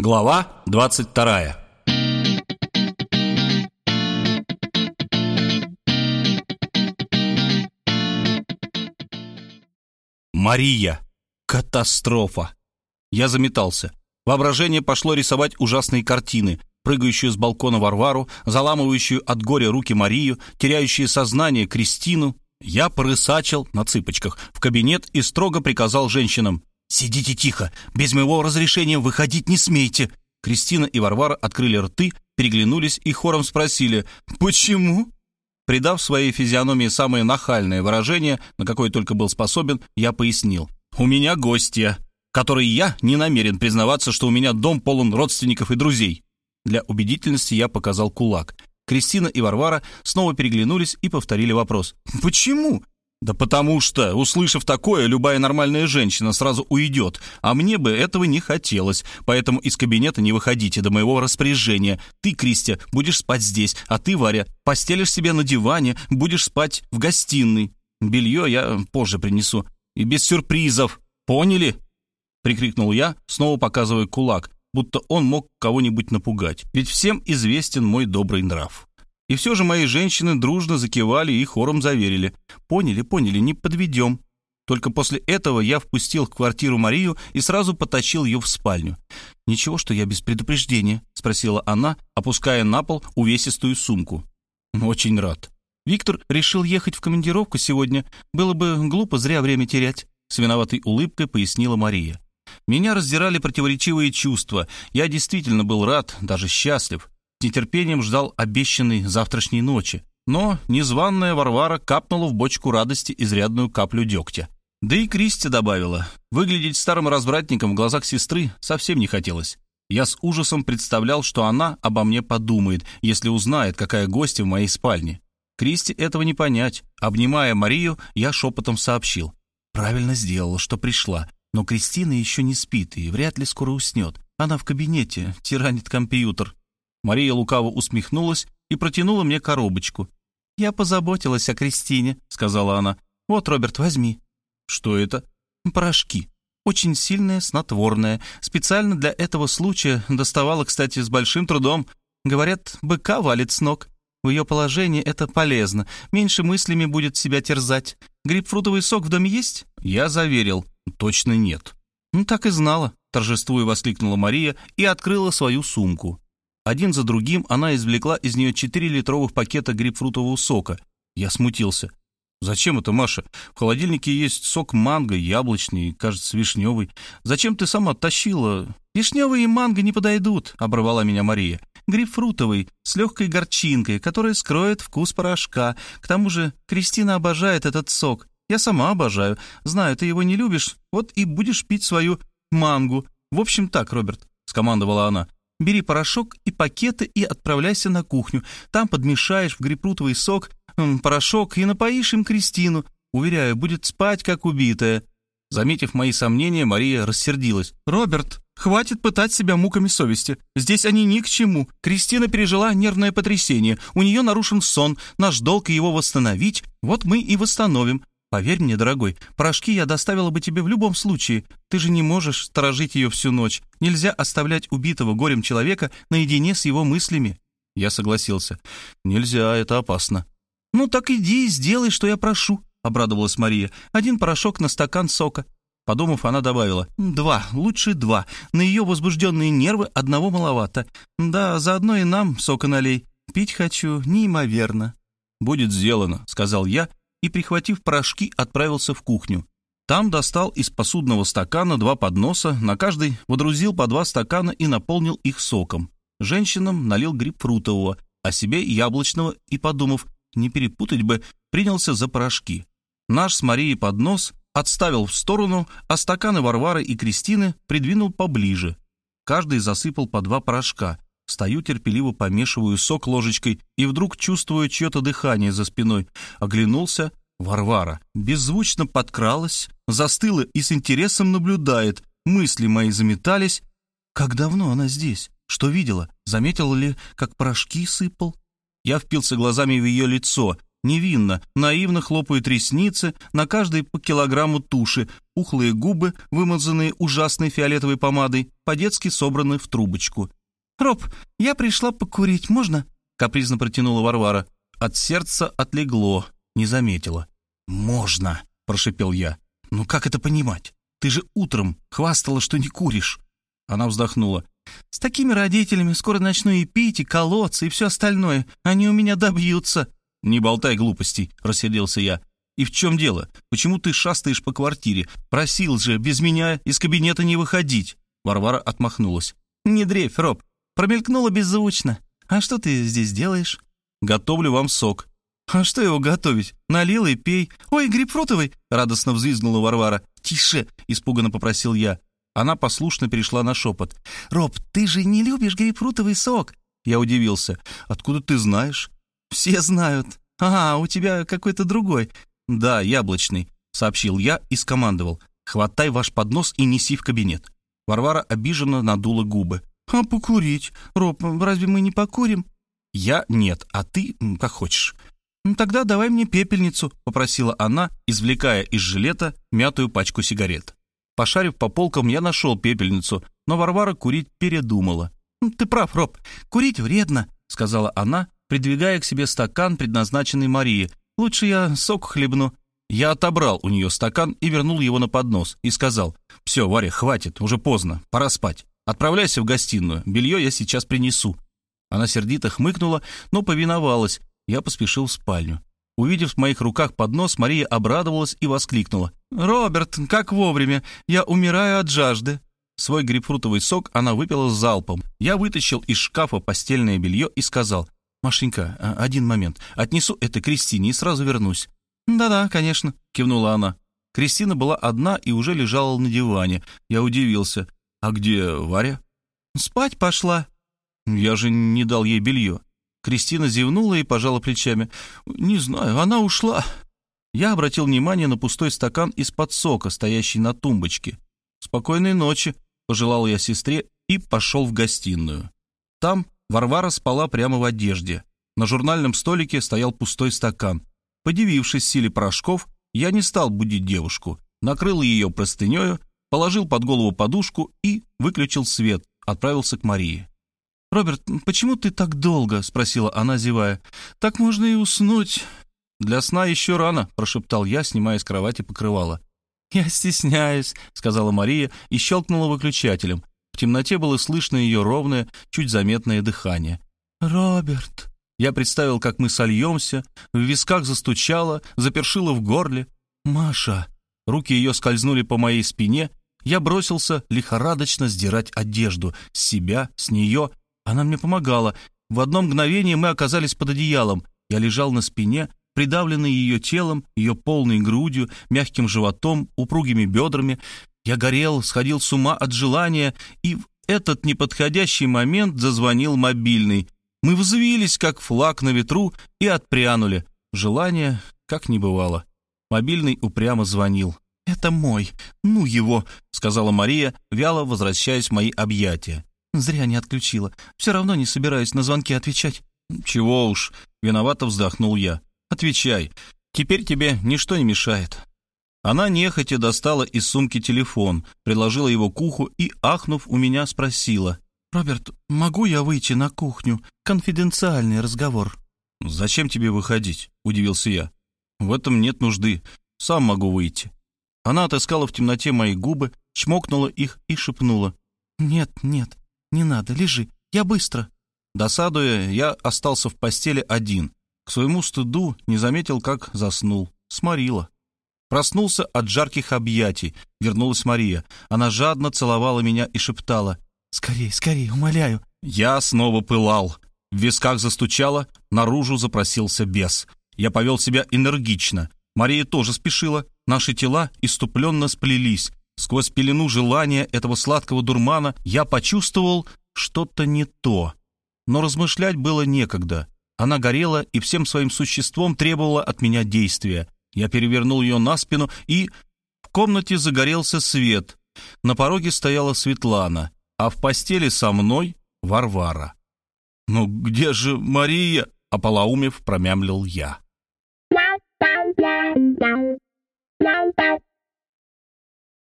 Глава 22 Мария! Катастрофа! Я заметался. Воображение пошло рисовать ужасные картины, прыгающую с балкона Варвару, заламывающую от горя руки Марию, теряющую сознание Кристину. Я порысачил на цыпочках в кабинет и строго приказал женщинам «Сидите тихо, без моего разрешения выходить не смейте». Кристина и Варвара открыли рты, переглянулись и хором спросили «Почему?». Придав своей физиономии самое нахальное выражение, на какое только был способен, я пояснил. «У меня гостья, которой я не намерен признаваться, что у меня дом полон родственников и друзей». Для убедительности я показал кулак. Кристина и Варвара снова переглянулись и повторили вопрос. «Почему?» Да потому что, услышав такое, любая нормальная женщина сразу уйдет, а мне бы этого не хотелось, поэтому из кабинета не выходите до моего распоряжения. Ты, Кристия, будешь спать здесь, а ты, Варя, постелишь себе на диване, будешь спать в гостиной. Белье я позже принесу. И без сюрпризов. Поняли?» Прикрикнул я, снова показывая кулак, будто он мог кого-нибудь напугать. Ведь всем известен мой добрый нрав. И все же мои женщины дружно закивали и хором заверили. «Поняли, поняли, не подведем». Только после этого я впустил в квартиру Марию и сразу потащил ее в спальню. «Ничего, что я без предупреждения?» — спросила она, опуская на пол увесистую сумку. «Очень рад. Виктор решил ехать в командировку сегодня. Было бы глупо зря время терять», — с виноватой улыбкой пояснила Мария. Меня раздирали противоречивые чувства. Я действительно был рад, даже счастлив нетерпением ждал обещанной завтрашней ночи. Но незваная Варвара капнула в бочку радости изрядную каплю дегтя. Да и Кристи добавила. Выглядеть старым развратником в глазах сестры совсем не хотелось. Я с ужасом представлял, что она обо мне подумает, если узнает, какая гостья в моей спальне. Кристи этого не понять. Обнимая Марию, я шепотом сообщил. Правильно сделала, что пришла. Но Кристина еще не спит и вряд ли скоро уснет. Она в кабинете, тиранит компьютер. Мария лукаво усмехнулась и протянула мне коробочку. «Я позаботилась о Кристине», — сказала она. «Вот, Роберт, возьми». «Что это?» «Порошки. Очень сильное, снотворное. Специально для этого случая доставала, кстати, с большим трудом. Говорят, быка валит с ног. В ее положении это полезно. Меньше мыслями будет себя терзать. Грейпфрутовый сок в доме есть?» Я заверил. «Точно нет». «Ну, так и знала», — торжествуя воскликнула Мария и открыла свою сумку. Один за другим она извлекла из нее 4 литровых пакета грейпфрутового сока. Я смутился. «Зачем это, Маша? В холодильнике есть сок манго, яблочный, кажется, вишневый. Зачем ты сама тащила?» «Вишневый и манго не подойдут», — оборвала меня Мария. «Грейпфрутовый, с легкой горчинкой, которая скроет вкус порошка. К тому же Кристина обожает этот сок. Я сама обожаю. Знаю, ты его не любишь, вот и будешь пить свою мангу. В общем так, Роберт», — скомандовала она. Бери порошок и пакеты и отправляйся на кухню. Там подмешаешь в грейпфрутовый сок порошок и напоишь им Кристину. Уверяю, будет спать, как убитая». Заметив мои сомнения, Мария рассердилась. «Роберт, хватит пытать себя муками совести. Здесь они ни к чему. Кристина пережила нервное потрясение. У нее нарушен сон. Наш долг его восстановить. Вот мы и восстановим. Поверь мне, дорогой, порошки я доставила бы тебе в любом случае. Ты же не можешь сторожить ее всю ночь. Нельзя оставлять убитого горем человека наедине с его мыслями». Я согласился. «Нельзя, это опасно». «Ну так иди и сделай, что я прошу», — обрадовалась Мария. «Один порошок на стакан сока». Подумав, она добавила. «Два, лучше два. На ее возбужденные нервы одного маловато. Да, заодно и нам сока налей. Пить хочу неимоверно». «Будет сделано», — сказал я и, прихватив порошки, отправился в кухню. Там достал из посудного стакана два подноса, на каждый водрузил по два стакана и наполнил их соком. Женщинам налил грейпфрутового, а себе яблочного и, подумав, не перепутать бы, принялся за порошки. Наш с Марией поднос отставил в сторону, а стаканы Варвары и Кристины придвинул поближе. Каждый засыпал по два порошка. Стою терпеливо помешиваю сок ложечкой и вдруг чувствую чье-то дыхание за спиной. Оглянулся. Варвара беззвучно подкралась, застыла и с интересом наблюдает. Мысли мои заметались. Как давно она здесь? Что видела? Заметила ли, как порошки сыпал? Я впился глазами в ее лицо. невинно, наивно хлопают ресницы, на каждой по килограмму туши, ухлые губы, вымазанные ужасной фиолетовой помадой, по-детски собраны в трубочку. «Роб, я пришла покурить, можно?» — капризно протянула Варвара. От сердца отлегло, не заметила. «Можно», — прошепел я. «Ну как это понимать? Ты же утром хвастала, что не куришь». Она вздохнула. «С такими родителями скоро начну и пить, и колоться, и все остальное. Они у меня добьются». «Не болтай глупостей», — рассердился я. «И в чем дело? Почему ты шастаешь по квартире? Просил же без меня из кабинета не выходить». Варвара отмахнулась. «Не дрейф, Роб. Промелькнула беззвучно. А что ты здесь делаешь?» «Готовлю вам сок». «А что его готовить? Налил и пей. Ой, грейпфрутовый!» — радостно взвизгнула Варвара. «Тише!» — испуганно попросил я. Она послушно перешла на шепот. «Роб, ты же не любишь грейпфрутовый сок?» Я удивился. «Откуда ты знаешь?» «Все знают. А, у тебя какой-то другой». «Да, яблочный», — сообщил я и скомандовал. «Хватай ваш поднос и неси в кабинет». Варвара обиженно надула губы. «А покурить? Роб, разве мы не покурим?» «Я нет, а ты как хочешь». «Тогда давай мне пепельницу», — попросила она, извлекая из жилета мятую пачку сигарет. Пошарив по полкам, я нашел пепельницу, но Варвара курить передумала. «Ты прав, Роб, курить вредно», — сказала она, придвигая к себе стакан, предназначенный Марии. «Лучше я сок хлебну». Я отобрал у нее стакан и вернул его на поднос и сказал, «Все, Варя, хватит, уже поздно, пора спать. Отправляйся в гостиную, белье я сейчас принесу». Она сердито хмыкнула, но повиновалась. Я поспешил в спальню. Увидев в моих руках поднос, Мария обрадовалась и воскликнула. «Роберт, как вовремя! Я умираю от жажды!» Свой грейпфрутовый сок она выпила с залпом. Я вытащил из шкафа постельное белье и сказал. «Машенька, а, один момент. Отнесу это Кристине и сразу вернусь». «Да-да, конечно», — кивнула она. Кристина была одна и уже лежала на диване. Я удивился. «А где Варя?» «Спать пошла». «Я же не дал ей белье». Кристина зевнула и пожала плечами. «Не знаю, она ушла». Я обратил внимание на пустой стакан из-под сока, стоящий на тумбочке. «Спокойной ночи», — пожелал я сестре и пошел в гостиную. Там Варвара спала прямо в одежде. На журнальном столике стоял пустой стакан. Подивившись силе порошков, я не стал будить девушку, накрыл ее простынею, положил под голову подушку и выключил свет, отправился к Марии. «Роберт, почему ты так долго?» — спросила она, зевая. «Так можно и уснуть». «Для сна еще рано», — прошептал я, снимая с кровати покрывало. «Я стесняюсь», — сказала Мария и щелкнула выключателем. В темноте было слышно ее ровное, чуть заметное дыхание. «Роберт». Я представил, как мы сольемся, в висках застучало, запершило в горле. «Маша». Руки ее скользнули по моей спине. Я бросился лихорадочно сдирать одежду с себя, с нее она мне помогала. В одно мгновение мы оказались под одеялом. Я лежал на спине, придавленный ее телом, ее полной грудью, мягким животом, упругими бедрами. Я горел, сходил с ума от желания, и в этот неподходящий момент зазвонил мобильный. Мы взвились, как флаг на ветру, и отпрянули. Желание как не бывало. Мобильный упрямо звонил. «Это мой. Ну его», — сказала Мария, вяло возвращаясь в мои объятия. Зря не отключила. Все равно не собираюсь на звонки отвечать. Чего уж, виновато вздохнул я. Отвечай. Теперь тебе ничто не мешает. Она нехотя достала из сумки телефон, приложила его к уху и, ахнув, у меня спросила. «Роберт, могу я выйти на кухню? Конфиденциальный разговор». «Зачем тебе выходить?» — удивился я. «В этом нет нужды. Сам могу выйти». Она отыскала в темноте мои губы, чмокнула их и шепнула. «Нет, нет, «Не надо, лежи, я быстро». Досадуя, я остался в постели один. К своему стыду не заметил, как заснул. Сморила. Проснулся от жарких объятий. Вернулась Мария. Она жадно целовала меня и шептала. «Скорей, скорей, умоляю». Я снова пылал. В висках застучало, наружу запросился бес. Я повел себя энергично. Мария тоже спешила. Наши тела иступленно сплелись. Сквозь пелену желания этого сладкого дурмана я почувствовал что-то не то. Но размышлять было некогда. Она горела и всем своим существом требовала от меня действия. Я перевернул ее на спину, и в комнате загорелся свет. На пороге стояла Светлана, а в постели со мной — Варвара. «Ну где же Мария?» — ополоумев промямлил я. 拜拜。